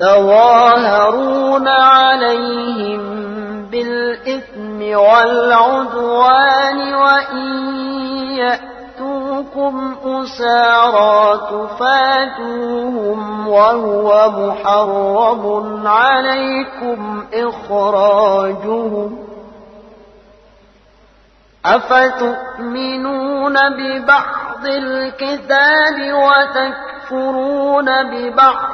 تظاهرون عليهم بالإثم والعدوان وإن يأتوكم أسارا تفاتوهم وهو محرم عليكم إخراجهم أفتؤمنون ببعض الكتاب وتكفرون ببعض